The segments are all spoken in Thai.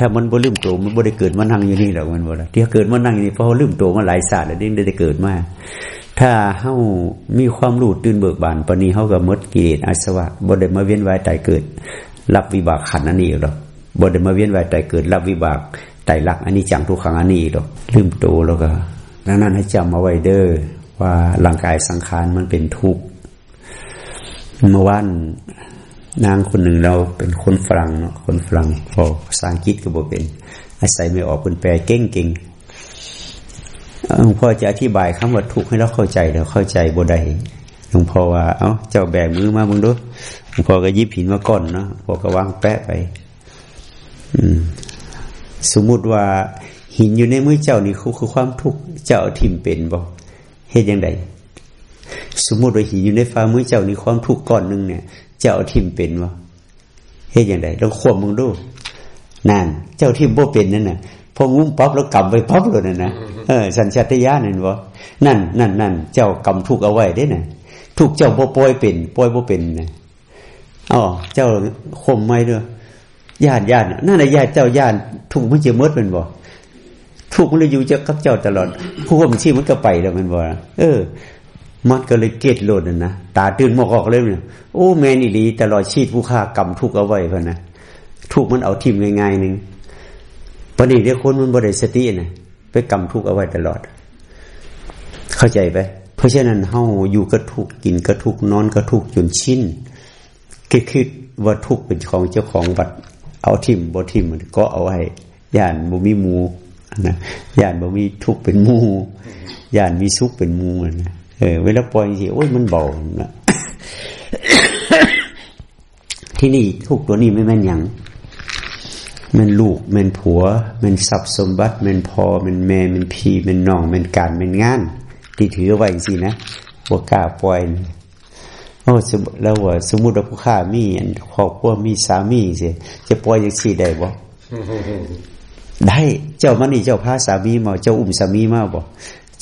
ถ้ามันบ่ลืมตัวมันบ่ได้เกิดมานั่งอยู่นี่หรอกมันบ่ละที่เกิดมานั่งอยู่นี่เพราะลืมตัวมาหลายศาสตร์แล้วนี่ได้เกิดมาถ้าเฮามีความรู้ตื่นเบิกบานปณีเฮาก็มดเกตอาสวะบ่ได้มาเวียนว่ายตายเกิด รับวิบากขันอันนี้หรอกบ่ได้มาเวียนว่ายตายเกิด รับวิบากไตรลักษณ์อันนี้จังทุกขังอันนี้หรอกลืมตัวแล้วก็ดังนั้นให้จำเอาไว้เด้อว่าร่างกายสังขารมันเป็นทุกข์เมื่อวาน นางคนหนึ่งเราเป็นคนฝรั่งเนาะคนฝรั่งพอภาษาอังกฤษก็บอกเป็น อาศัยไม่ออกเป็นแปลเก่งเก่งหลวงพ่อจะอธิบายคำว่าทุกข์ให้เราเข้าใจเราเข้าใจบ่ได้หลวงพ่อว่าเอา้าเจ้าแบกมือมามึงดูหลวงพ่อก็ยิบหินมาก่อนเนาะพอก็วางแปะไป อืม สมมุติว่าหินอยู่ในมือเจ้านี่คือความทุกข์เจ้าทิมเป็นบ่เหตุยังไงสมมุติว่าหินอยู่ในฝ่ามือเจ้านี่ความทุกข์ก้อนหนึ่งเนี่ย เจ้าทิมเป็นบ่เหตุยังไงเราควบมึงดูนั่นเจ้าทิมบ่เป็นนั่นน่ะพองุ้มปั๊บแล้วกำไปปั๊บเลยนะนะเออสัญชาตญาณนั่นบ่นั่นนั่นนั่นเจ้ากำทุกเอาไว้ได้น่ะทุกเจ้าบ่ปล่อยเป็นปล่อยบ่เป็นนะอ๋อเจ้าข่มไม่ด้วยญาติญาตินั่นแหละญาติเจ้าญาติทุกมันจะมดเป็นบ่ทุกมันเลยอยู่จะกับเจ้าตลอดผู้ข่มชีมันก็ไปแล้วมันบ่เออ มันก็เลยเกตโลดนะตาตื่นมอกออกเลยเนี่ยโอ้แม่นี่ดีตลอดชีพผู้ฆ่ากรรมทุกเอาไว้พนะทุกมันเอาทิมง่ายๆหนึ่งปนี้เดี๋ยวคนมันบริสตินะไปกรรมทุกเอาไว้ตลอด เข้าใจไปเพราะฉะนั้นเฮาอยู่ก็ทุกกินก็ทุกนอนก็ทุกจนชินคิดคิดว่าทุกเป็นของเจ้าของบัดเอาทิมบ่ทิมก็เอาไว้ย่านบ่มีมูนะย่านบ่มีทุกเป็นมูย่านมีสุขเป็นมูนะ เออเวลาปล่อยสิโอ้ยมันเบานะที่นี่ทุกตัวนี้ไม่แม่นยังมันลูกมันผัว มันทรัพย์สมบัติมันพอมันแม่มันพี่มันน้องมันการมันงาน ที่ถือไว้สินะว่ากล้าปล่อยโอ้แล้วว่าสมมุติว่าผู้ข้ามีครอบครัวมีสามีสิจะปล่อยอย่างสี่ได้บ่ได้เจ้ามันนี่เจ้าพาสามีมาเจ้าอุ้มสามีมาบ่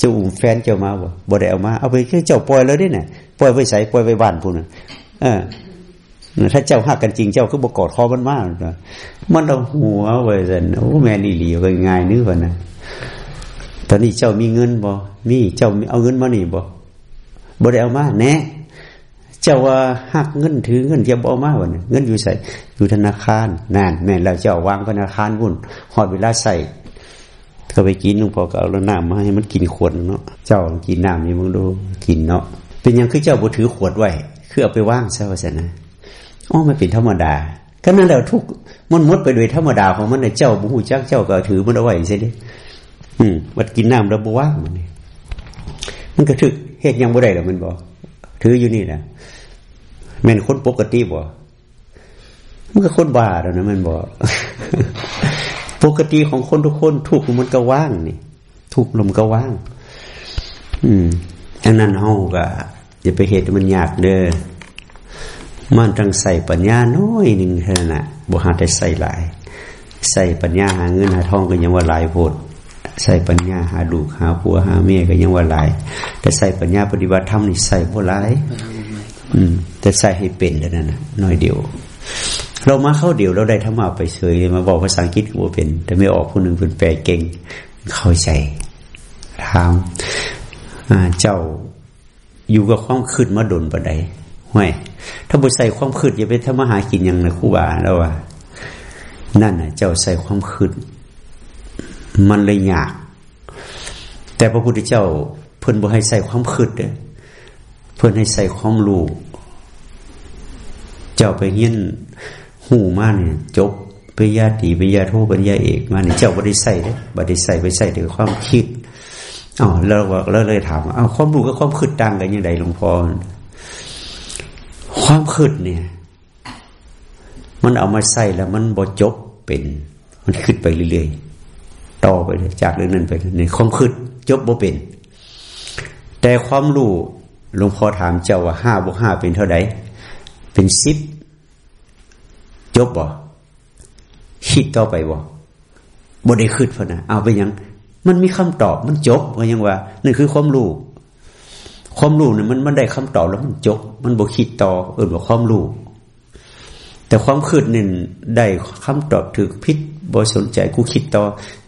เจ้าแฟนเจ้ามาบ่บ่ได้เอามา เอาไปแค่เจ้าปล่อยแล้วได้น่ะปล่อยไว้ใส่ปล่อยไว้บ้านพุ่นน่ะเออถ้าเจ้าหักกันจริงเจ้าก็บกอดคอมันมากมันเอาหัวไว้สันโอ้แม่นี่หลีไว้ง่ายนึกว่านะตอนนี้เจ้ามีเงินบ่มีเจ้าเอาเงินมานี่บ่บ่ได้เอามาแน่เจ้าว่าหักเงินถือเงินจะบ่เอามาวันเงินอยู่ใส่อยู่ธนาคารนั่นแม่เราเจ้าวางธนาคารบุ่นหอดเวลาใส่ ก็ไปกินหลวงพ่อก็เอาน้ำมาให้มันกินขวดเนาะเจ้ากินน้ำนี่มึงดูกินเนาะเป็นยังคือเจ้าบ่ถือขวดไว้คือเอาไปว่างซะว่าซะนะอ๋อมันเป็นธรรมดาก็นั่นแหละทุกมันมดไปโดยธรรมดาของมันเจ้าบุหูจักเจ้าก็ถือมันเอาไว้ใช่ไหมอืมมันกินน้ำแล้วบว่างมันนี่มันก็ถึกเหตุยังบ่ได้หรอกมันบอกถืออยู่นี่นะแม่นคนปกติบ่มันก็คนบ้าแล้วนะมันบอก ปกติของคนทุกคนทุกมันก็ว่างนี่ทุกลมก็ว่าง อืมดังนั้นเฮาก็อย่าไปเหตุมันยากเด้อมันต้องใส่ปัญญาน้อยหนึ่งเท่านั้นบ่หาแต่ใส่หลาย ใส่ปัญญาหาเงินหาทองก็ยังว่าหลายโพดใส่ปัญญาหาลูกหาผัวหาเมียก็ยังว่าหลาย แต่ใส่ปัญญาปฏิบัติธรรมนี่ใส่บ่หลาย อืม แต่ใส่ให้เป็นแล้วนั่นน่ะน้อยเดียว เรามาเข้าเดียวเราได้ธรรมะไปเฉยมาบอกภาษาอังกฤษก็เป็น แต่ไม่ออกคนหนึ่งเป็นแปลเก่ง เข้าใจถามเจ้าอยู่กับความคืดมาดนปะไดห้วยถ้าบุใส่ความคืดอย่าไปทำมาหากินย่างนะครูบาแล้วว่า นั่นน่ะ เจ้าใส่ความคืดมันเลยยาก แต่พระพุทธเจ้า เพิ่อนบ่ให้ใส่ความคืดเด้เพิ่อนให้ใส่ความรู้เจ้าไปเฮียน หูมาเนี่ยจบปริญญาตรีปริญญาโทปริญญาเอกมาเนี่ยเจ้าบ่ได้ใส่เด้บ่ได้ใส่ไปใส่ถึงความคิดอ๋อแล้วเราเลยถามอ้าวความรู้กับความคิดต่างกันยังไงหลวงพ่อความคืดเนี่ย มันเอามาใส่แล้ว มันบ่จบเป็น มันขึ้นไปเรื่อยๆต่อไปจากเรื่องนั้นไปในความคืดจบบ่เป็น แต่ความรู้หลวงพ่อถามเจ้าว่าห้าบวกห้าเป็นเท่าไหร่เป็นสิบ จบบ่คิดต่อไปบ่บ่ได้คืดพนะเอาไปยัง มันมีคำตอบมันจบก็ยังว่านั่คือความรู้ความรู้เนี่ยมันมันได้คำตอบแล้วมันจบ มันบกคิดต่อเออบอกความรู้แต่ความคิดนี่ได้คำตอบถือพิษบ่สนใจกูคิดต่อ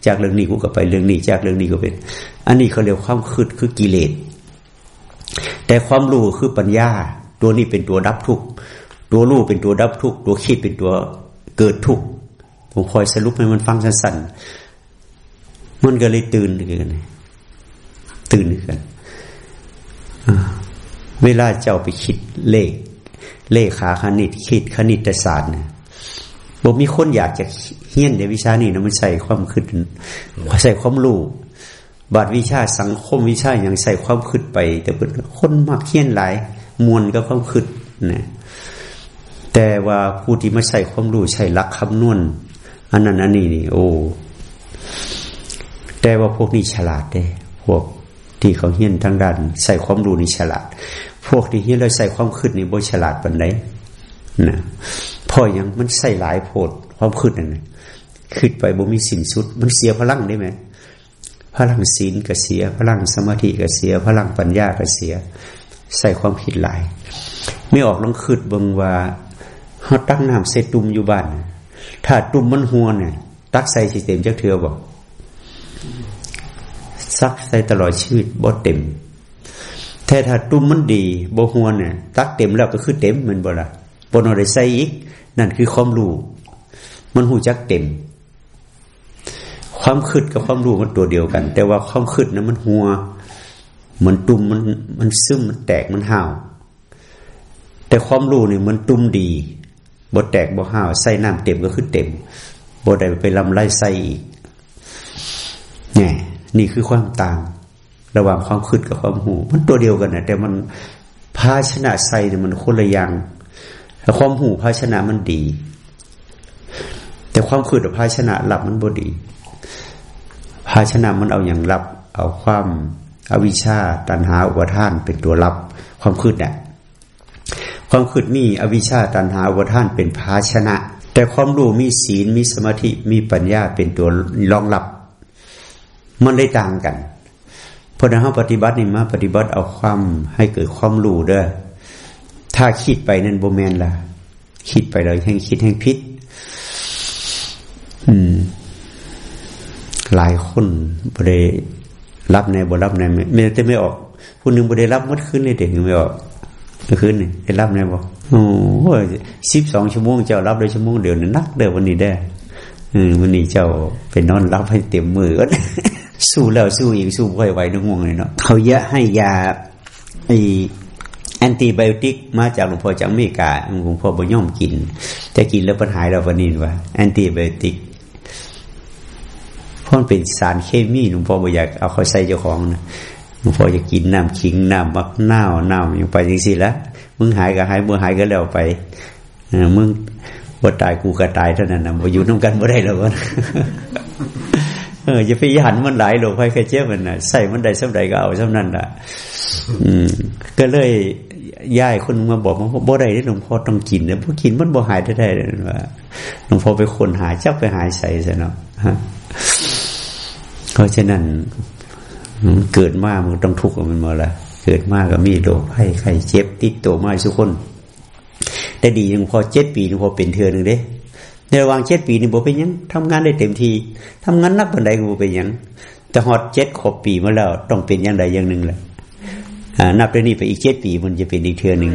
จากเรื่องนี้กูก็ไปเรื่องนี้จากเรื่องนี้ก็เป็น อันนี้เขาเรียกความคิดคือกิเลสแต่ความรู้คือปัญญา ตัวนี้เป็นตัวดับทุก ตัวรู้เป็นตัวดับทุกตัวคิดเป็นตัวเกิดทุกผมคอยสรุปให้มันฟังสั้นๆมันก็เลยตื่นกันตื่นกันเวลาเจ้าไปคิดเลข เลขาคณิตคิดคณิตศาสตร์เนี่ยบอกมีคนอยากจะเฮี้ยนในวิชานี้นะมันใส่ความคิดใส่ความรู้บาดวิชาสังคมวิชาอย่างใส่ความคิดไป แต่เป็นคนมักเฮี้ยนหลายมวลก็ความคิดนะ แต่ว่าผู้ที่ไมาใส่ความรู้ใช้ลักคำนวณอันนั้นอันนี้นี่โอ้แต่ว่าพวกนี้ฉลาดเด้พวกที่เขาเฮี้ยนทางด้านใส่ความรู้นี่ฉลาด พวกที่เฮี้ยนเราใส่ความคิดนี่บ่ฉลาดปันไดนะพออย่างมันใส่หลายโพดความคิดนั่นคิดไปบ่มีสิ้นสุด มันเสียพลังได้ไหมพลังศีลก็เสีย พลังสมาธิก็เสีย พลังปัญญาก็เสีย ใส่ความคิดหลาย ไม่ออกลองคิดบังว่า เขาตั้งน้ำใส่ตุ่มอยู่บ้าน ถ้าตุ่มมันหัวเนี่ย ตักใส่สิเต็มเจ้าเถือบอกซักใส่ตลอดชีวิตบ่เต็ม แต่ถ้าตุ่มมันดีบ่หัวเนี่ย ตักเต็มแล้วก็คือเต็มเหมันบ่ละบ่นอะไรใส่อีก นั่นคือความรู้มันหูจักเต็ม ความคืดกับความรู้มันตัวเดียวกัน แต่ว่าความคืดนั้นมันหัว เหมันตุ่มมันมันซึมมันแตกมันห่าวแต่ความรู้นี่มันตุ่มดี บ่แตกบ่ห่าวใส่น้ำเต็มก็คือเต็มบ่ได้ไปลำไล่ใส่อีกเนี่ยนี่คือความต่าง ระหว่างความคืดกับความหู มันตัวเดียวกันนะแต่มันภาชนะใส่เนี่ยมันคนละอย่างแต่ความหูภาชนะมันดี แต่ความคืดกับภาชนะหลับมันบ่ดี ภาชนะมันเอาอย่างรับ เอาความอาวิชชาตันหาอุปทานเป็นตัวรับความคืดเนี่ย ความคืดมีอวิชชาตันหาอุปทานเป็นภาชนะ แต่ความรู้มีศีลมีสมาธิมีปัญญาเป็นตัวรองรับ มันได้ต่างกัน เพราะนั้นปฏิบัตินี่มาปฏิบัติเอาความให้เกิดความรู้เด้อถ้าคิดไปนั่นโบแมนละคิดไปเลยแห่งคิดแห่งพิษอืม หลายคนบริรับในบ่รับในไม่ได้ไม่ออกผู้หนึ่งบริรับมัดขึ้นเลยเด็กไม่ออก คืนนี่ได้รับในบอกโอ้โหสิบสองชั่วโมงเจ้ารับได้ชั่วโมงเดียวนี่นักเดียววันนี้ได้อืมวันนี้เจ้าไปนอนรับให้เต็มมือก็สู้แล้วสู้อีกสู้ค่อยไหวนึกงงเลยเนาะเขาเยอะให้ยาไอแอนติไบโอติกมาจากหลวงพ่อจากอเมริกาหลวงพ่อบ่ย่อมกินจะกินแล้วปัญหาเราวันนี้ว่าแอนติไบโอติกเพราะมันเป็นสารเคมีหลวงพ่อบ่อยากเอาเขาใส่เจ้าของนะหลวง พ่อจะกินน้ำขิงน้ำมักน้าวน้ำยังไปจริงสิละมึงหายก็หายมึงหายก็แล้วไปมึงว่าตายกูก็ตายเท่านั้นนะมาอยู่น้ำกันไม่ได้แล้ววะเออจะไปหันมันหลายโลกไฟแค่เจ็บมันนะใส่มันใดสักใดก็เอาสักนั้นละอืม ก็เลยย่ายคนมาบอกว่าบ่ได้หลวงพ่อต้องกินนะพวกกินมันบ่หายได้ได้ว่าหลวงพ่อไปคนหายจับไปหายใส่ซะเนาะเพราะฉะนั้น เกิดมามันต้องทุกข์กับมันมาละเกิดมาก็มีโรคไข้ไข้เจ็บ ติดตัวมาทุกคน แต่ดีหลวงพ่อเจ็ดปีหลวงพ่อเป็นเทือหนึ่งเด้ในระหว่างเจ็ดปีนี่บ่เป็นยังทำงานได้เต็มทีทำงานนักบันไดก็บ่เป็นยังแต่ฮอดเจ็ดขบปีมาแล้ว ต้องเป็นอย่างใดอย่างหนึ่งแหละนับได้นี่ไปอีกเจ็ดปี มันจะเป็นอีกเทือหนึ่ง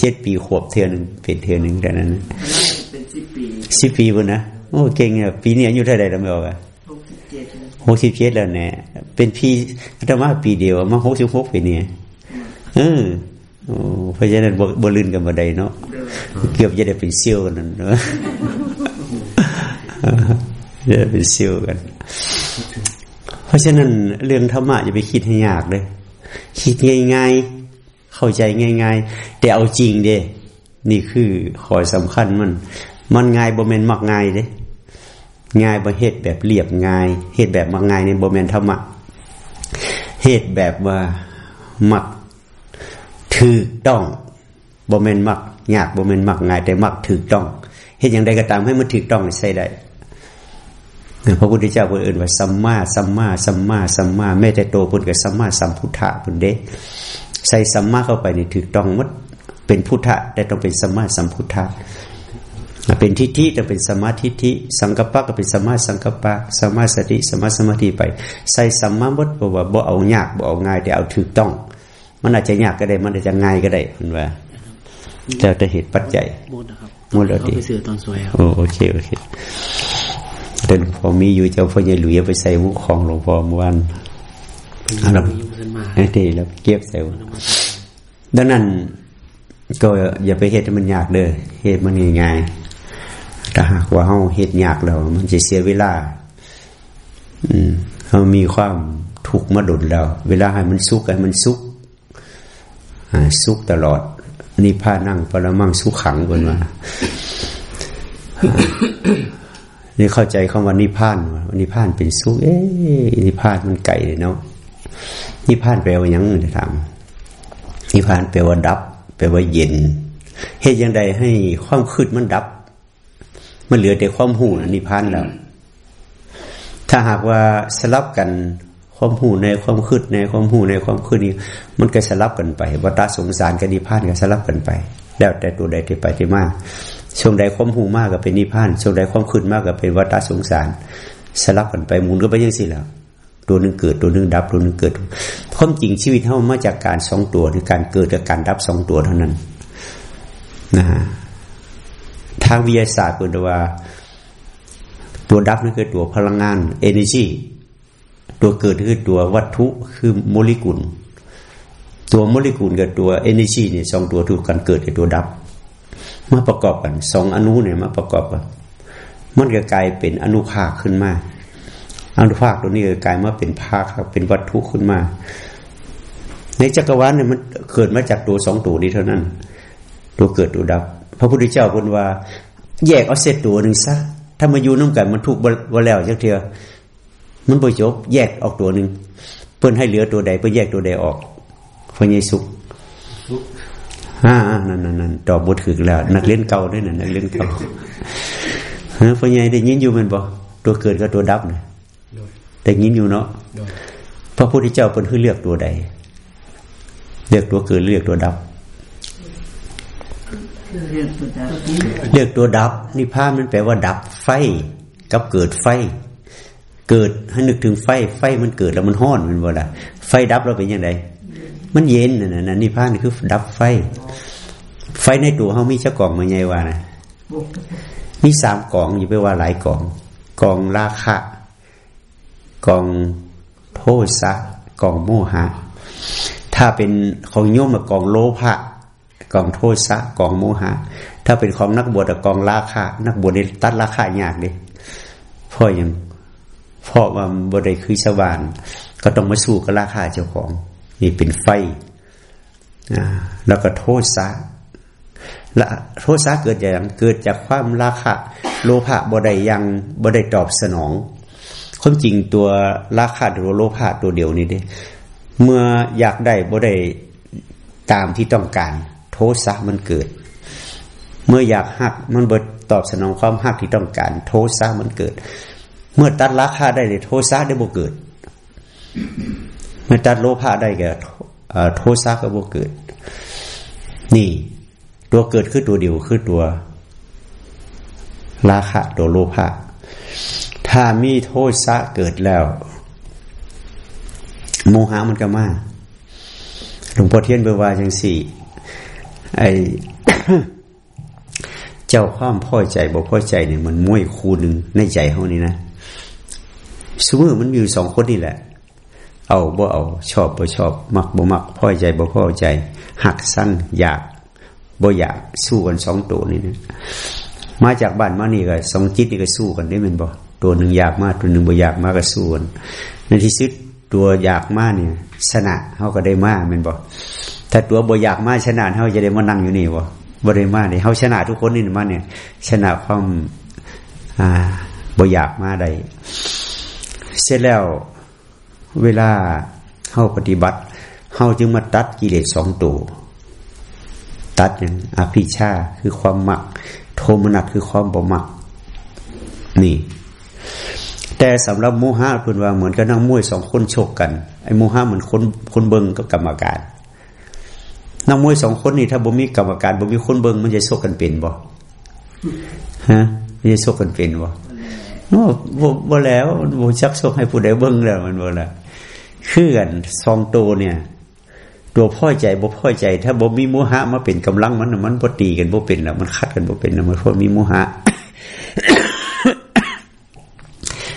เจ็ดปีขวบเทือหนึ่งเป็นเทือหนึ่งแต่นั้นเป็นสิบปีสิบปีบนนะโอ้เก่งอะปีนี้อายุเท่าไหร่แล้วไม่บอกอะหกสิบเจ็ดแล้วเนี่ย เป็นพี่ธรรมะปีเดียวมาหกสิบหกปีเนี่ยเออเพราะฉะนั้นบลื่นกันมาได้เนาะเกือบจะได้เป็นเซี่ยวกันนั่นเนาะจะเป็นเซี่ยวกัน เพราะฉะนั้นเรื่องธรรมะอย่าไปคิดให้ยากเลย คิดง่าย ๆ เข้าใจง่าย ๆ แต่เอาจริงเด้นี่คือขอสำคัญมัน มันง่ายบ่แมนมักง่ายเด้ง่ายบ่เหตุแบบเรียบง่ายเหตุแบบมักง่ายในบ่แมนธรรมะ เหตุแบบว่ามักถูกต้องบ่แมนมักยากบ่แมนมักง่ายแต่มักถูกต้องเห็นอย่างใดก็ตามให้มันถูกต้องใส่ได้พระพุทธเจ้าพูดอื่นว่าสัมมาสัมมาสัมมาสัมมาแม้แต่โตพุ่นกับสัมมาสัมพุทธะพุ่นเด้ใส่สัมมาเข้าไปนี่ถูกต้องมัดเป็นพุทธะแต่ต้องเป็นสัมมาสัมพุทธะ เป็นทิฏฐิจะเป็นสมาธิทิสังกัปปะก็เป็นสมาสังกัปปะสมาสติสมาสมาธิไป ใส่สัมมาบดบอกว่าบ่เอายากบ่เอาง่ายแต่เอาถูกต้อง มันอาจจะยากก็ได้ มันอาจจะง่ายก็ได้มันว่าแต่จะเหตุปัจจัยหมดนะครับหมดแล้วดิไปซื้อตอนสวยครับโอเคโอเคเดินพอมีอยู่เจ้าพ่อใหญ่หลุยไปใส่วุของหลวงพ่อเมื่อวานเราไอ้เดแล้วเก็บใส่ดังนั้นก็อย่าไปเหตุมันยากเด้อเหตุมันง่ายๆ ถ้าหากว่าเฮาเหตุยากแล้ว มันจะเสียเวลา อืมเฮามีความถูกมาดุลแล้ว เวลาให้มันสุกให้มันสุกสุกตลอดนิพพานั่งปรมังสุขขังบนมานี่เข้าใจคำว่านิพานว่านิพานเป็นสุขเอ๊นิพานมันไก่เนาะนิพานแปลว่ายังจะถามนิพานแปลว่าดับ แปลว่าเย็นเหตุยังใดให้ความคืดมันดับ มันเหลือแต่ความหูนิพพานแล้ว ถ้าหากว่าสลับกันความหูในความคืดในความหูในความคืดนี้ มันก็สลับกันไปวัฏสงสารกับนิพพานก็สลับกันไป แล้วแต่ตัวใดที่ไปที่มาช่วงใดความหูมากก็เป็นนิพพานช่วงใดความคืดมากก็เป็นวัฏสงสาร สลับกันไปหมุนก็ไปยังสิแล้วตัวหนึ่งเกิดตัวหนึ่งดับตัวหนึ่งเกิดความจริงชีวิตเท่ามาจากการสองตัวคือการเกิดกับการดับสองตัวเท่านั้นนะฮะ ทางวิทยาศาสตร์เป็นว่า ตัวดับนั่นคือตัวพลังงาน energy ตัวเกิดคือตัววัตถุคือโมเลกุล ตัวโมเลกุลกับตัว energy เนี่ยสองตัวถูกกันเกิดกับตัวดับ มาประกอบกันสองอนุเนี่ยมาประกอบกันมันก็กลายเป็นอนุภาคขึ้นมาอนุภาคตัวนี้กลายมาเป็นภาคเป็นวัตถุขึ้นมา ในจักรวาลเนี่ยมันเกิดมาจากตัวสองตัวนี้เท่านั้น ตัวเกิดตัวดับ พระพุทธเจ้าพูดว่า แยกเอาเศษตัวหนึ่งซะถ้ามาอยู่น้ำกันมันถูกว่าแล้วจักเทียมันบ่จบ แยกออกตัวหนึ่งเพื่อนให้เหลือตัวใดเพื่อแยกตัวใดออกพระเยซูอ่านั่นนั่นนั่นตอบบทถึกแล้ว นักเล่นเก่าด้วยนะนักเล่นเก่าเฮ้ยพระเยซูได้ยินอยู่มันบ่ตัวเกิดกับตัวดับเนี่ยแต่ยินอยู่เนาะพระพุทธเจ้าเป็นผู้เลือกตัวใด เลือกตัวเกิดเลือกตัวดับ เลือกตัวดับนิพพานมันแปลว่าดับไฟกับเกิดไฟ เกิดให้นึกถึงไฟ ไฟมันเกิดแล้วมันห้อนมันบ่ละไฟดับเราเป็นยังไงมันเย็นนะนะนิพพานคือดับไฟ ไฟในตัวเขามีเจ้ากล่องมาไงวะนะมีสามกล่องอยู่ไปว่าหลายกล่องกล่องราคะกล่องโทสะกล่องโมหะ ถ้าเป็นของโยมกล่องโลภะ กองโทษสะกองโมหะ ถ้าเป็นของนักบวชกองราคะนักบวชในตัดราคายากเลยพ่อยังพ่อว่าบวชใดคือสว่าน ก็ต้องมาสู้กับราคาเจ้าของ นี่เป็นไฟแล้วก็โทษสะละโทษสะเกิดจากเกิดจากความราคะโลภะบวชใดยังบวชใดตอบสนองความจริงตัวราคาตัวโลภะตัวเดียวนี่เด้เมื่ออยากได้บ่ได้ตามที่ต้องการ โทสะมันเกิด เมื่ออยากหักมันเบิดตอบสนองความหักที่ต้องการ โทสะมันเกิด เมื่อตัดราคาได้เลยโทสะได้บ่เกิด เมื่อตัดโลภะได้แก่โทสะก็บ่เกิด นี่ ตัวเกิดคือตัวเดียวคือตัว ราคะตัวโลภะถ้ามีโทษะเกิดแล้ว โมหะมันก็มาหลวงพ่อเทียนเบวาจังสี่ ไอเจ้าความพ่อใจบอกพ่อใจเนี่ยมันม้วยคูหนึ่งในใจเขานี่นะสมมติมันมีอยู่สองคนนี่แหละ เอาบ่เอา ชอบบ่ชอบ มักบ่มักพ่อใจบ่พ่อใจ หักสั้นอยากบ่อยากสู้กันสองตัวนี่นะมาจากบ้านมานี่ก็สองจิตนี่ก็สู้กันได้เป็นบ่ตัวหนึ่งอยากมากตัวหนึ่งบ่อยากมากก็สู้กันในที่สุดตัวอยากมากเนี่ย ชนะเขาก็ได้มากเป็นบ่ถ้าตัวบ่อยากมาชนะเขาจะได้มานั่งอยู่นี่บ่บ่ได้มากเนี่ยเขาชนะทุกคนนี่มาเนี่ย ชนะความอ่าบ่อยากมาได้เสร็จแล้วเวลาเข้าปฏิบัติเข้าจึงมาตัดกิเลสสองตัวตัดอย่างอภิชาคือความหมัก โทมนัสคือความบ่หมัก นี่ แต่สำหรับโมหะเพื่อนว่าเหมือนกับนั่งมวยสองคนโชกกัน ไอ้โมหะเหมือนคนคนเบิงกับกรรมการนั่งมวยสองคนนี่ถ้าบ่มีกรรมการบ่มีคนเบิงมันจะชกกันเป็นบ่ฮะไม่ได้ซกกันเป็นบ่โอ้บ่บ่แล้วบ่ชักโซกให้ผู้ใดเบิงแล้วมันบ่ละคือกันซองโตเนี่ย ตัวพ่อใจบ่พ่อใจ ถ้าบ่มีโมหะมาเป็นกำลังมันมันบ่ตีกันบ่เป็นแล้วมันคัดกันบ่เป็นแล้วมันเพราะมีโมหะ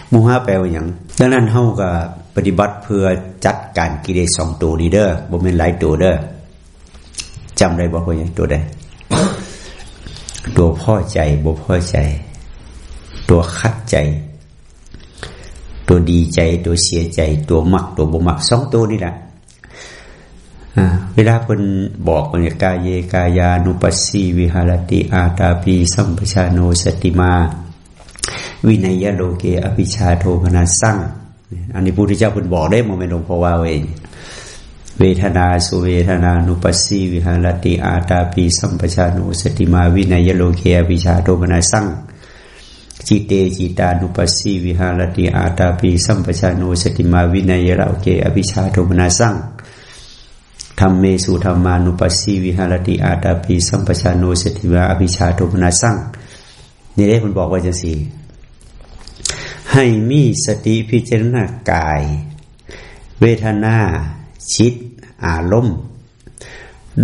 โมหะแปลว่าหยังดังนั้นเฮาก็ป ฏิบัติเพื่อจัดการกิเลสสองตัวนี้เด้อบ่แม่นหลายตัวเด้อจำได้บ่ว่าหยังตัวใดตัวพ่อใจบ่พ่อใจ ตัวคัดใจ ตัวดีใจ ตัวเสียใจ ตัวมัก ตัวบ่มักสองตัวนี่แหละเวลาเพิ่นบอกว่าเนี่ยกายเยกายานุปัสสีวิหารติอาตาปีสัมปชาโนสติมา วินัยโลเกอภิชาโทมนาสั่ง อันนี้พระพุทธเจ้าเพิ่นบอกได้โมเมนต์หลวงพ่อว่าเอง เวทนาสุเวทนานุปัสสีวิหารติอาตาปีสัมปชานุสติมาวินัยโลเกอภิชาโทมนาสั่งจิตเตจิตานุปัสสีวิหารติอาตาปีสัมปชานุสติมาวินัยโลเกอภิชาโทมนาสั่งธรรมเมสุธรรมานุปัสสีวิหารติอาตาปีสัมปชานุสติมาอภิชาโทมนาสั่งนี่ได้มันบอกว่าจะสี่ ให้มีสติพิจารณากาย เวทนาชิต อารมณ์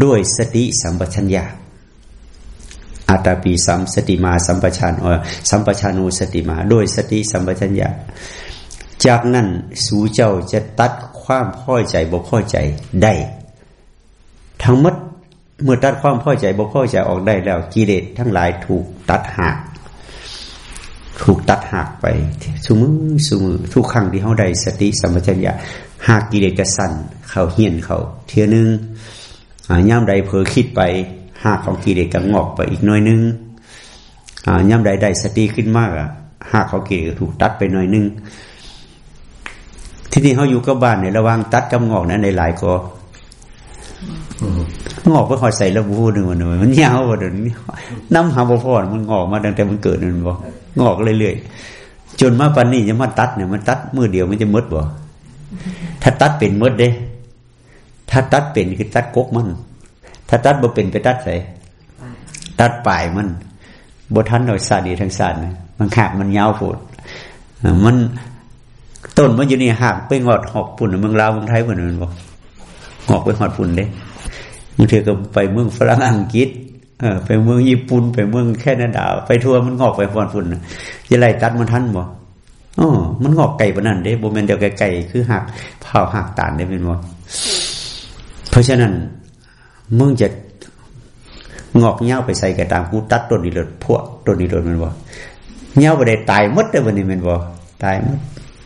ด้วยสติสัมปชัญญะอาตาปีสัมสติมาสัมปชัญอสัมปชันุสติมาด้วยสติสัมปชัญญะ จากนั้นสูเจ้าจะตัดความพ่อใจบ่พ่อใจได้ ทั้งหมดเมื่อตัดความพ่อใจบ่พ่อใจออกได้แล้วกิเลสทั้งหลายถูกตัดหัก ถูกตัดหักไปสมือสมือทุกครั้งที่เขาได้สติสัมปชัญญะหากกิเลสกระสันเขาเหียนเขา เทียนึงย่ำใดเผลอคิดไปหากของกิเลสก็งอกไปอีกหน่อยนึงย่ำใดได้สติขึ้นมากอะหากเขากิเลสถูกตัดไปหน่อยนึง ที่นี่เขาอยู่กับบ้านเนี่ยระวังตัดกับงอกนะในหลายก็งอกไปคอยใส่ระบูหนึ่งวันหนึ่งมันยาววันหนึ่งน้ำหาบ่พอมันงอกมาตั้งแต่มันเกิดนั่นบ่ งอกเรื่อยๆจนมาปันนี้จะมาตัดเนี่ยมันตัดมือเดียวมันจะมดบ่ถ้าตัดเป็นมดเด้ ถ้าตัดเป็นคือตัดกกมัน ถ้าตัดบ่เป็นไปตัดใส่ตัดปลายมันบทันหน่อยสาดีทั้งสานมันหักมันยาวโผดมันต้นมันอยู่นี่หักไปงอดหอกปุ่นเมืองลาวเมืองไทยเหมือนมันบอกงอกไปหอดปุ่นเด้บางทีก็ไปเมืองฝรั่งอังกฤษ ไปเมืองญี่ปุ่นไปเมืองแค่นาดา ไปทัวร์มันงอกไปฟอนฝุ่นจะไล่ตัดมันทันบ่อ๋อมันงอกไก่ปนั่นเด้โบเมนเดียวไก่คือหักเผาหักตานได้เป็นบ่เพราะฉะนั้นมึงจะงอกเงี้ยวไปใส่กระตามกูตัดต้นนี้เลยพวกต้นนี้เลยมันบ่เงี้ยวไปได้ตายมดได้วันนี้มันบ่ตายมด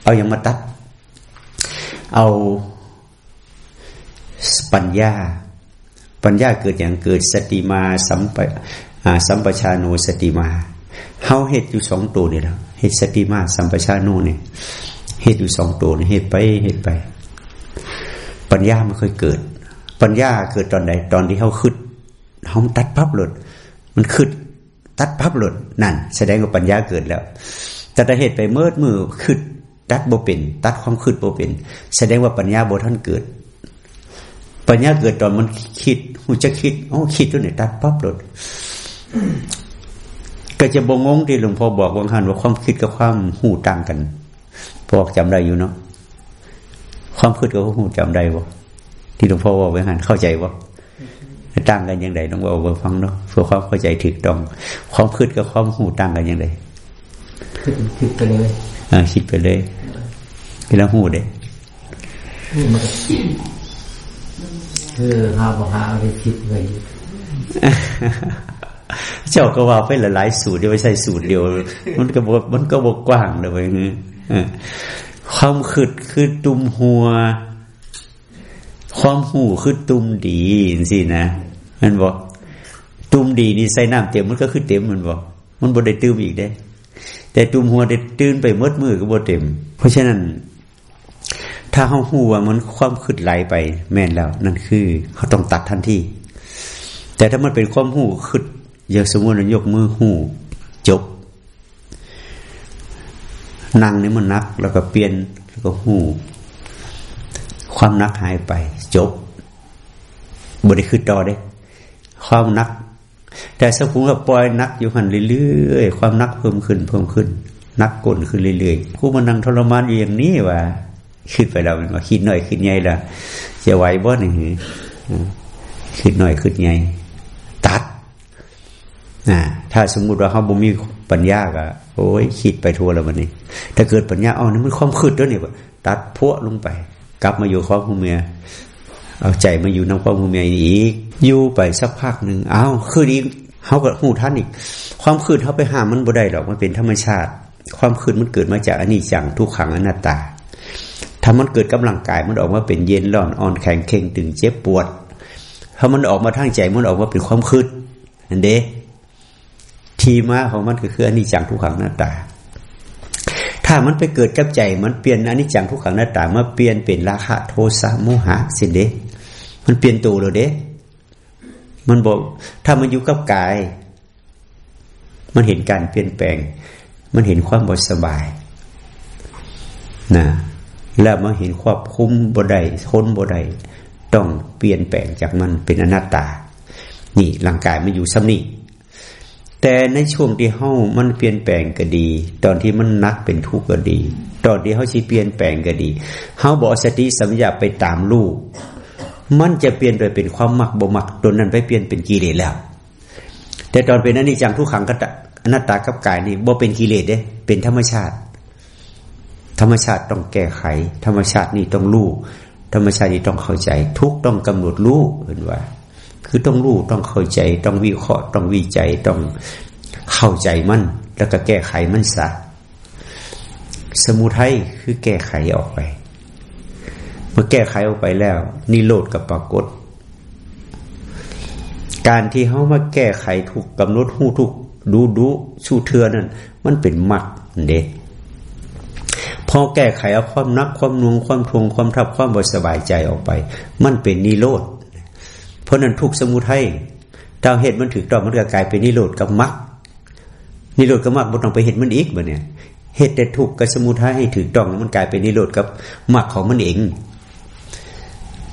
เอาอย่างมาตัด เอาปัญญา ปัญญาเกิดอย่างเกิดสติมาสัมปสัมปชานุสติมาเฮาเหตุอยู่สองตัวนี่แหละเหตุสติมาสัมปชานุเนี่ยเหตุอยู่สองตัวนี่เหตุไปเหตุไป ปัญญาไม่เคยเกิด ปัญญาเกิดตอนไหนตอนที่เขาขึ้นเขาตัดพับหลุดมันขึ้นตัดพับหลุดนั่น แสดงว่าปัญญาเกิดแล้ว แต่ถ้าเหตุไปเมื่อมือขึ้นตัดโบเป็น ตัดความขึ้นโบเป็น แสดงว่าปัญญาโบท่านเกิด ปัญญาเกิดตอนมันคิดหูจะคิดอ๋อคิดตัวไหนตัดปั๊บหลดก็จะบงงที่หลวงพ่อบอกวังหันว่าความคิดกับความหูต่างกันพอกจำได้อยู่เนาะความคิดกับความหูจำได้บ่ที่หลวงพ่อบอกไว้หันเข้าใจบ่ต่างกันยังไงต้องบอกว่าฟังเนาะเพื่อความเข้าใจถูกต้อง ความคิดกับความหูต่างกันยังไงคิดไปเลยอ่าคิดไปเลยเวลาหูเด้ คือหาบหาไปคิดไว้เจ้าก็ว่าไปหลายๆสูตรเดียวไม่ใช่สูตรเดียว มันก็บอกมันก็บอกกว้างเลยความขืดคือตุมหัว ความหูคือตุมดีสินะมันบอกตุมดีนี่ใส่น้ำเต็มมันก็คือเต็มมันบอกมันบ่ได้ตื้มอีกได้ แต่ตุมหัวได้ตื้นไปมดมือก็บ่เต็ม เพราะฉะนั้น ถ้าเขาหูว่ามันความคืดไหลไปแม่นแล้ว นั่นคือเขาต้องตัดทันทีแต่ถ้ามันเป็นความหูคืดอย่างสมมติเรายกมือหูจบนั่งนี่มันนัก แล้วก็เปลี่ยนแล้วก็หูความนักหายไป จบบริคือต่อได้ ความนัก แต่สมุกับปล่อยนักอยู่หันเรื่อยๆความนักเพิ่มขึ้นเพิ่มขึ้น นักกลนขึ้นเรื่อยๆผู้มันนั่งทรมานอยู่อย่างนี้ว่า คิดไปแล้วมันมาคิดหน่อยคิดใหญ่ละจะไหวบ่หนึ่งคิดหน่อยคิดใหญ่ตัดนะถ้าสมมุติว่าเขาบ่มีปัญญาก็โอ้ยคิดไปทั่วแล้วมันนี่ถ้าเกิดปัญญาเอานี่มันความคืดด้วยเนี่ยตัดพวลงไป กลับมาอยู่ความหูเมียเอาใจมาอยู่น้ำความหูเมียอีกอยู่ไปสักพักหนึ่งเอาคืนอีกเขาก็หูท่านอีก ความคืดเขาไปห้ามมันบ่ได้หรอกมันเป็นธรรมชาติ ความคืดมันเกิดมาจากอนิจจังทุกขังอนัตตา ถ้ามันเกิดกำลังกายมันออกมาเป็นเย็นร้อนอ่อนแข็งเข่งตึงเจ็บปวด ถ้ามันออกมาทางใจมันออกมาเป็นความคืดอันเดทีมาของมันก็คืออนิจจังทุกขังหน้าตา ถ้ามันไปเกิดกับใจมันเปลี่ยนอนิจจังทุกขังหน้าตามาเปลี่ยนเป็นราคะโทสะโมหะสิเดมันเปลี่ยนตัวเลยเด้ มันบอกถ้ามันอยู่กับกาย มันเห็นการเปลี่ยนแปลง มันเห็นความบสบายนะ แล้วมันเห็นควบคุมบดได้ทนบดได้ต้องเปลี่ยนแปลงจากมันเป็นอนัตตา นี่ร่างกายมันอยู่ซ้ำนี่แต่ในช่วงที่เฮามันเปลี่ยนแปลงก็ดี ตอนที่มันนักเป็นทุกข์ก็ดี ตอนที่เฮาสิเปลี่ยนแปลงก็ดีเฮาบอกสติสัมยาไปตามลูก มันจะเปลี่ยนไปเป็นความมักบ่มักตัวนั้นไปเปลี่ยนเป็นกิเลสแล้ว แต่ตอนเป็นอนิจจังทุกขังกตะอนัตตากับกายนี่บ่เป็นกิเลสเด้ เป็นธรรมชาติ ธรรมชาติต้องแก้ไข ธรรมชาตินี่ต้องรู้ธรรมชาตินี่ต้องเข้าใจ ทุกต้องกำหนดรู้เห็นว่า คือต้องรู้ต้องเข้าใจ ต้องวิเคราะห์ต้องวิจัยต้องเข้าใจมันแล้วก็แก้ไขมันซะสมุทัยคือแก้ไขออกไป เมื่อแก้ไขออกไปแล้วนิโรธกับปรากฏ การที่เขามาแก้ไขถูกกำหนดหูถูกดูดูชูเทือนั่นมันเป็นมรรคเด็ พอแก้ไขเอาความนักความนวงความทวงความทับความบสบายใจออกไป มันเป็นนิโรธเพราะนั้นทุกสมุทัยดาวเหตุมันถือต้องมันก็กลายเป็นนิโรธกับมรรคนิโรธกับมรรคมันต้องไปเห็นมันอีกบ่เนี่ยเหตุแต่ทุกกับสมุทัยให้ถือต้องมันกลายเป็นนิโรธกับมรรคของมันเอง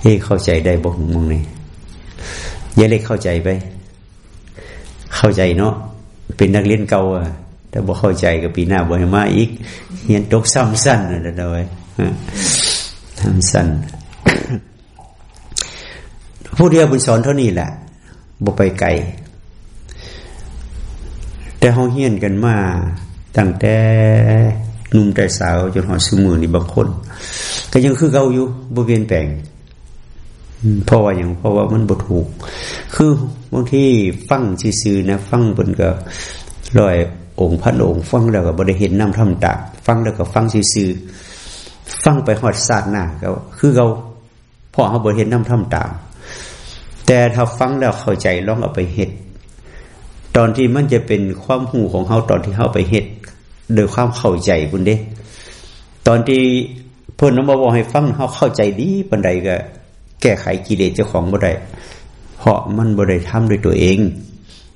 เฮ้เข้าใจได้บอกมึงนี่ยายเล็กเข้าใจไป เข้าใจเนาะเป็นนักเรียนเก่าอะ แต่บอกเข้าใจกับปีหน้าบ่ให้มาอีกเฮียนตกซ้ำสั้นนะเด้อทำสั้นผู้เดียวบุญสอนเท่านี้แหละบ่ไปไกลแต่เฮาเฮียนกันมาตั้งแต่นุ่มแต่สาวจนหอสมือนี่บางคน ก็ยังคือเก่าอยู่บ่เปลี่ยนแปลงเพราะว่าอย่างเพราะว่ามันบ่ถูก คือบางที่ฟังซื่อๆนะ ฟังเพิ่นก็ลอย องค์พันองค์ฟังแล้วก็บ่ได้เห็นน้ำทำตาฟังแล้วก็ฟังซื่อฟังไปฮอดศาสตร์หน้าก็คือเก่าพอเฮาบ่เห็นน้ำทำตามแต่ถ้าฟังแล้วเข้าใจลองเอาไปเฮ็ดตอนที่มันจะเป็นความหูของเขาตอนที่เขาไปเฮ็ดโดยความเข้าใจคุณเด้ ตอนที่เพิ่อนน้ำมาบอกให้ฟังเขาเข้าใจดีปันใดก็ แก้ไขกิเลสเจ้าของบ่ได้เพราะมันบ่ได้ทำด้วยตัวเอง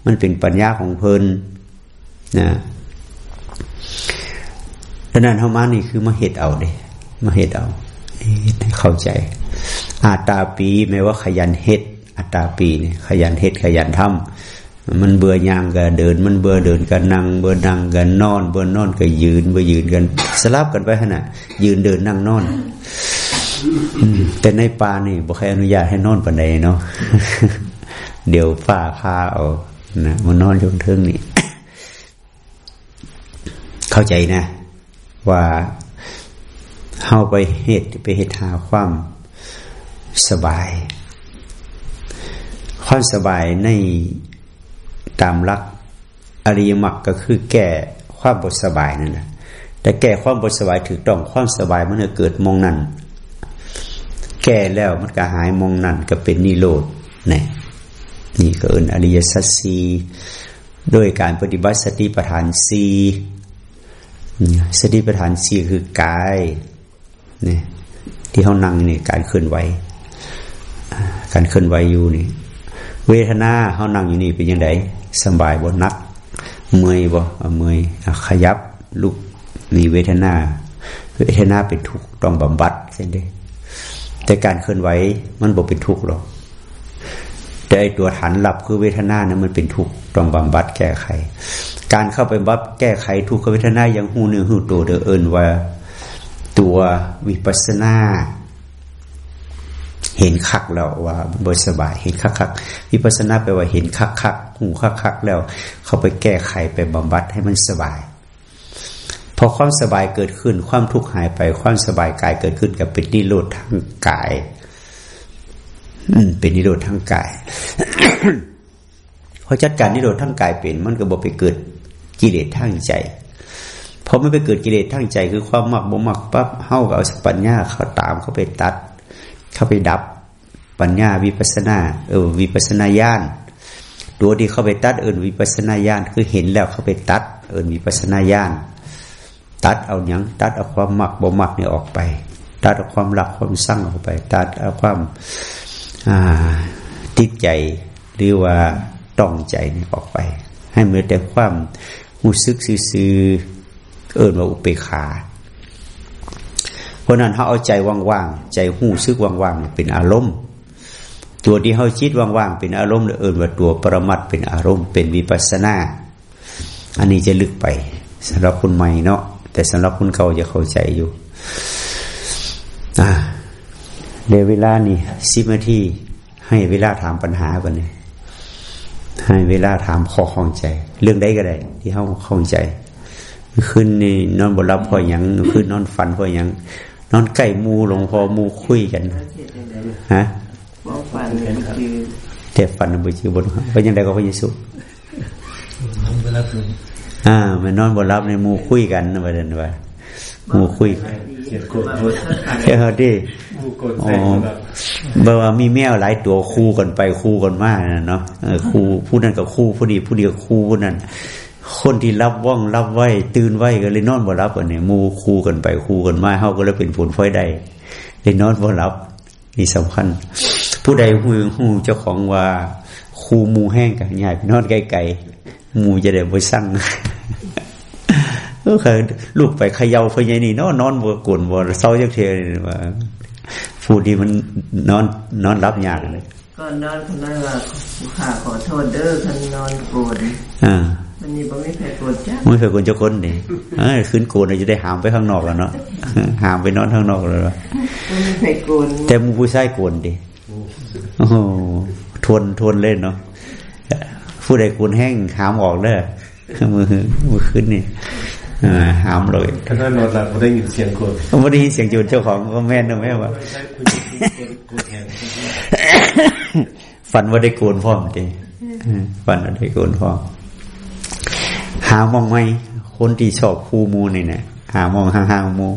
มันเป็นปัญญาของเพิ่น นะดังนั้นเฮามานี่คือมาเฮ็ดเอาเด้มาเฮ็ดเอาเข้าใจ อาตาปีแม้ว่าขยันเฮ็ดอัตาปีเนี่ยขยันเฮ็ดขยันทำมันเบื่อยางก็เดิน มันเบื่อเดินก็นั่ง เบื่อนั่งก็นอน เบื่อนอนก็ยืน เบื่อยืนกันสลับกันไปขนาดยืนเดินนั่งนอนแต่ในป่านี่บอกใครอนุญาตให้นอนปันใดเนาะเดี๋ยวฝ้าพาเอานะมันนอนยงเทิงนี่ เข้าใจนะ ว่าเฮาไปเหตุไปเหตุหาความสบาย ความสบายในตามลักอริยมรรคก็คือแก้ความบทสบายนั่นแหละแต่แก้ความบทสบายถือต้องความสบายมันเกิดมองนั่นแก้แล้วมันก็หายมองนั่นก็เป็นนิโรธนี่นี่ก็เอินอริยสัจสีโดยการปฏิบัติสติปัฏฐานสี สติปัฏฐานสี่คือกายเนี่ยที่เขานั่งนี่การเคลื่อนไหวการเคลื่อนไหวอยู่นี่ เวทนาเขานั่งอยู่นี่เป็นยังไงสบายบ่นัก เมื่อยบ่เมื่อยขยับลุกมีเวทนา เวทนาเป็นทุกข์ต้องบำบัดเช่นเด้แต่การเคลื่อนไหวมันบ่เป็นทุกข์หรอกแต่ตัวฐานหลับคือเวทนานะมันเป็นทุกข์ต้องบำบัดแก้ไข การเข้าไปบับแก้ไขทุกขเวทนาอย่างหูเนื้อหูตัวเดอเอินว่าตัววิปัสนา เห็นคักแล้วว่าบริสบายเห็นคักคักวิปัสนาแปลว่าเห็นคักคักหูคักคักแล้ว เข้าไปแก้ไขไปบำบัดให้มันสบายพอความสบายเกิดขึ้น ความทุกข์หายไป ความสบายกายเกิดขึ้นกับเป็นนิโรธทางกายเป็นนิโรธทางกายพอจัดการนิโรธทางกายเป็นมันก็บอกไปเกิด กิเลสทางใจพอไม่ไปเกิดกิเลสทางใจ คือความมักบ่มักปั๊บเฮากับเอาปัญญาเขาตามเขาไปตัด เข้าไปดับปัญญาวิปัสนา เออวิปัสนาญาณตัวที่เข้าไปตัดเอิญวิปัสนาญาณคือเห็นแล้วเข้าไปตัด เอิญวิปัสนาญาณตัดเอาอยังตัดเอาความมักบ่มักเนี่ยออกไป ตัดเอาความหลักความสั่งออกไป ตัดเอาความติดใจหรือว่าต้องใจนี่ออกไป ให้เหมือนแต่ความ หูซึกซื่อเอิญว่าอุเปขา เพราะนั้นเขาเอาใจว่างๆใจหูซึกว่างๆเป็นอารมณ์ ตัวที่เขาจิตว่างๆเป็นอารมณ์เอิญว่าตัวปรมัตเป็นอารมณ์ เป็นวิปัสนา อันนี้จะลึกไปสำหรับคนใหม่เนาะแต่สำหรับคนเก่าจะเข้าใจอยู่เดี๋ยวเวลานี่สิบนาทีให้เวลาถามปัญหาก่อนนี่ ให้เวลาถามข้อข้องใจ เรื่องใดก็ได้ ที่เขาข้องใจ ขึ้นนี่นอนบนรับพออย่างขึ้นนอนฝันพออย่างนอนใกล้มูหลงพอมูคุยกันฮะแต่ฝันบุจือบนเพราะยังไงก็พยิสุอ่ามันนอนบนรับในมูคุยกันนะประเด็นว่า มูคุยแค่ที่บอกว่ามีแมวหลายตัวคู่กันไปคู่กันมากนะเนาะคู่ผู้นั้นกับคู่ผู้นี้ผู้เดียวคู่ผู้นั้นคนที่รับว่องรับไหวตื่นไหวก็เลยนอนบ่รับอันนี้มูคู่กันไปคู่กันมาเขาก็เลยเป็นผลไฟได้เลยนอนบ่รับนี่สำคัญ ผู้ใดหูหูเจ้าของว่าคู่มูแห้งกันใหญ่นอนไกลๆมูจะได้บ่สั่ง ก็เคยลูกไปเขย่าพญานี่นอนนอนบัวกุนบัวเศร้าจักเทียว่าผู้ดีมันนอนนอนรับยากเลยก็นอนคนนั้นว่าข้าขอโทษเด้อคันนอนโกรธอ่ามันนี่บ่ไม่เคยโกรธจ้ะไม่เคยโกรธเจ้าคนนี่เออขึ้นโกรธจะได้หามไปข้างนอกแล้วเนาะหามไปนอนข้างนอกเลยว่าไม่เคยโกรธแต่มูผู้ชายโกรธดิโอ้โหทนทนเล่นเนาะผู้ใดโกรธแห้งหามออกเลยมือมือขึ้นนี่ หามเลยถ้านอนหลับไม่ได้ยินเสียงกดไม่ได้ยินเสียงจูนเจ้าของก็แม่นนะแม่ว่าฝันว่าได้โกนพ่อมจริงฝันว่าได้โกนพ่อหามองไหมคนที่ชอบคูมูนี่เนี่ยหามองห่างๆมู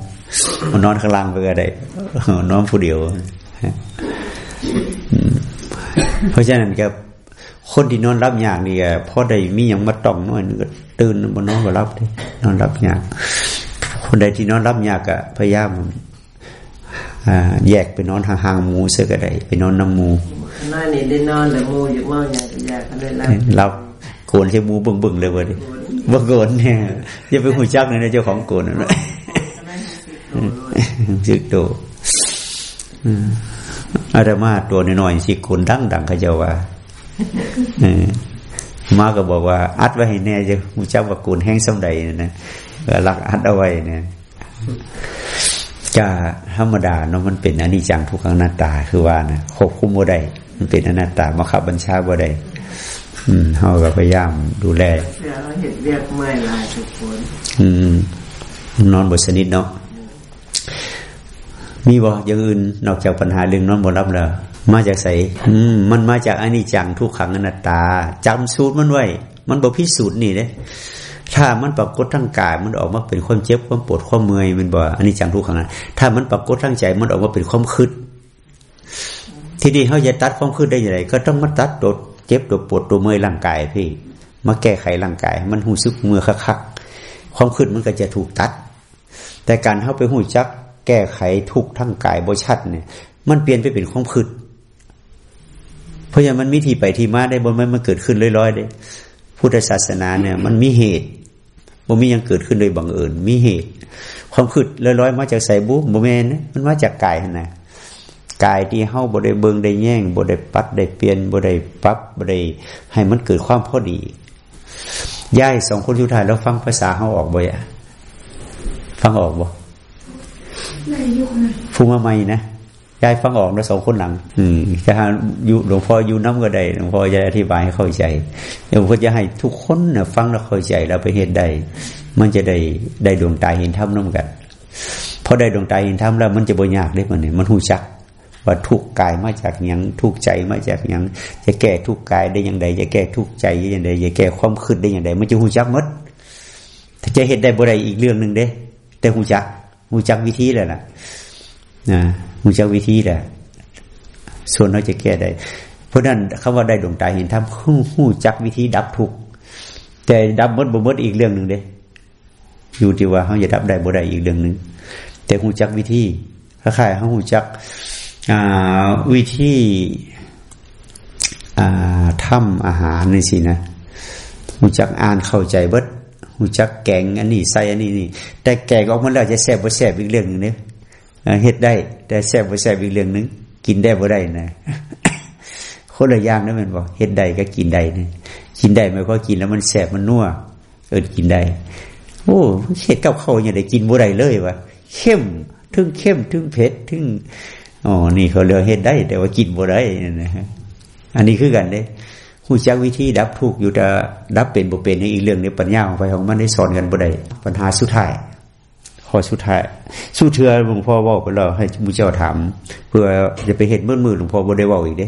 มันนอนข้างล่างไปก็ได้นอนผู้เดียวเพราะฉะนั้นกับคนที่นอนรับยากนี่พอได้มีอย่างมาต้องน้อยนึงก็ ตื่นบนนอนก็รับได้นอนรับยาก คนใดที่นอนรับยากก็พยายามแยกไปนอนห่างๆมูเสือก็ได้ไปนอนน้ำมูน่านี่ได้นอนแต่มูอยู่มากอยากอยากก็ได้รับโกนใช้มูบึ้งบึ้งเลยวันนี้บ่โกนเนี่ยอย่าไปหูจักเลยนะเจ้าของโกนนะจึกโตอาตมาตัวน้อยๆสิคนดังดังเขาจะว่า มาก็บอกว่า อัดไว้ให้แน่จะมูเจ้าว่ากูนแห้งสมใดนะหลักอัดเอาไว้เนี่ยจะธรรมดาเนาะมันเป็นอนิจจังทุกขังหน้าตาคือว่านะควบคุมบ่ได้มันเป็นอนัตตามาขับบัญชาบ่ได้อืมเขาก็พยายามดูแลเห็นเรียกเมื่อยลายทุกคนอืม นอนบทสนิทเนาะมีบ่อย่างอื่นนอกจากปัญหาเรื่องนอนบทรับแล้ว มาจากใสอืมมันมาจากอนิจจังทุกขังอนัตตาจำสูตรมันไว้ มันบอกพิสูจน์นี่เลยถ้ามันปรากฏทั้งกายมันออกมาเป็นความเจ็บความปวดความเมื่อยมันบอกอันนี้จังทุกขังถ้ามันปรากฏทั้งใจมันออกมาเป็นความคืดทีนี้เขาจะตัดความคืดได้อย่างไรก็ต้องมาตัดตัวเจ็บตัวปวดตัวเมื่อยร่างกายพี่ มาแก้ไขร่างกาย มันหูซึกมือคักๆความคืดมันก็จะถูกตัด แต่การเข้าไปหูจัก แก้ไขทุกทั้งกายบชัดเนี่ย มันเปลี่ยนไปเป็นความคืด เพราะอย่างมันมีที่ไปที่มาได้บนมันมันเกิดขึ้นลอยๆเลยพุทธศาสนาเนี่ย มันมีเหตุบ่มียังเกิดขึ้นโดยบังเอิญมีเหตุ ความคืดลอยๆมาจากใส่บุบโมเมนมันมาจากกายนะกายที่เฮาบ่ได้เบิงได้แย่งบ่ได้ปัดได้เปลี่ยนบ่ได้ปรับบ่ได้ให้มันเกิดความพอดีย่ายสองคนสุดท้ายแล้วฟังภาษาเฮาออกบ่อะฟังออกบ่ในยุคนั้นฟูมาใหม่นะ ยายฟังออกนะสองคนหลัง อืมจะหาอยู่หลวงพ่ออยู่น้ำก็ได้หลวงพ่อจะอธิบายให้เข้าใจเดี๋ยวผมจะให้ทุกคนนะฟังแล้วเข้าใจแล้วไปเหตุใดมันจะได้ได้ดวงตาเห็นธรรมน้ำกันพอได้ดวงตาเห็นธรรมแล้ว มันจะบ่ยากเลยมันเนี่ยมันหูจักว่าทุกกายมาจากหยังทุกใจมาจากหยังจะแก้ทุกกายได้อย่างใดจะแก้ทุกใจได้อย่างใดจะแก้ความคืดได้อย่างใดมันจะหูจักหมดถ้าจะเห็นได้บ่ได้อีกเรื่องหนึ่งเด้ แต่หูจักหูจักวิธีแล้วล่ะ นะหูจักวิธีแหละ ส่วนเราจะแก้ได้ เพราะนั้นคำว่าได้ดวงตาเห็นธรรมหูหูจักวิธีดับทุกแต่ดับหมดบ่หมดอีกเรื่องหนึ่งเด้ อยู่ที่ว่าเขาจะดับได้บ่ได้อีกเรื่องหนึ่งแต่หูจักวิธีคล้ายๆเขาหูจักอ่าวิธีอ่าทำอาหารนี่สินะหูจักอ่านเข้าใจเบิดหูจักแกงอันนี้ใส่อันนี้นี่แต่แกงออกมาแล้วจะแซบบ่แซบอีกเรื่องหนึ่งเนี่ย เฮ็ดได้ แต่แซ่บบ่แซ่บอีกเรื่องหนึง กินได้บ่ได้นะคนละอย่างนะแม่นบ่เฮ็ดได้ก็กินได้นะกินได้หมายความกินแล้วมันแซ่บมันนัวเออกินได้ โอ้เฮ็ดกับข้าวอย่างได้กินบ่ได้เลยวะเข้มถึงเข้มถึงเผ็ดถึงอ๋อนี่เขาเรียกเฮ็ดได้ แต่ว่ากินบ่ได้นะฮะอันนี้คือกันเด้หูจักวิธีดับทุกข์อยู่แต่ดับเป็นบ่เป็นนี่อีกเรื่องนี้ปัญญาของไฟของมันได้สอนกันบ่ได้ปัญหาสุดท้าย ข้อสุดท้ายสู้เทือหลวงพ่อว่าไปแล้วให้มูเจ้าถามเพื่อจะไปเห็นมืดมือหลวงพ่อบ่ได้ว่าอีกเด้